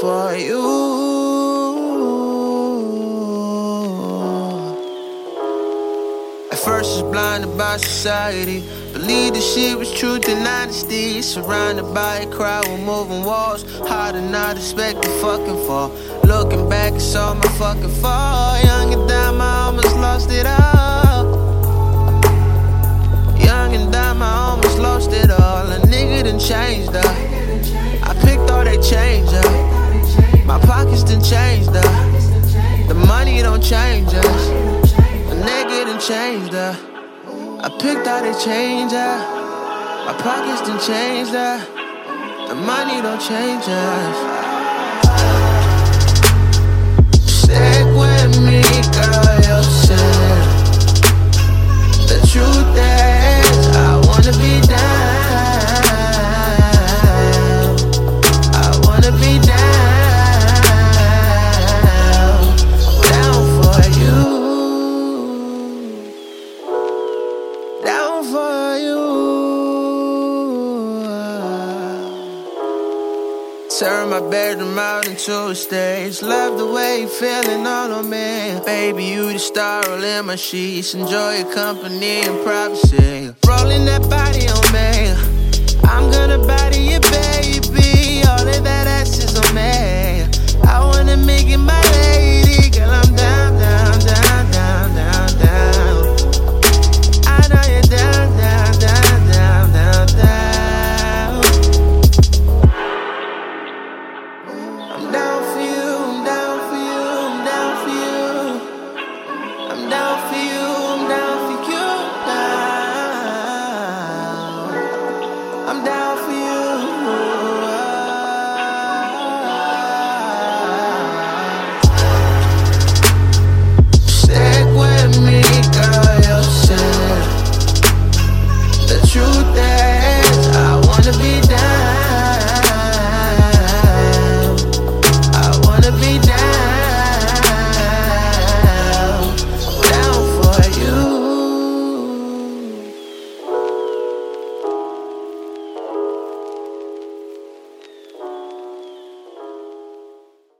for you. At first, I was blinded by society. Believed the shit was truth and honesty. Surrounded by a crowd with moving walls. Hard to not expect to fucking fall. Looking back, it's all my fucking fault. Young and dumb, I almost lost it all. Young and dumb, I almost lost it all. A nigga done changed up. I picked all they change up. My pockets done changed up. The money don't change us. A nigga done changed up. I picked out they change up. My pockets done changed up. The money don't change us. Turn my bedroom out into a stage. Love the way you feeling all on me. Baby, you the star all in my sheets. Enjoy your company and privacy. Rolling that body on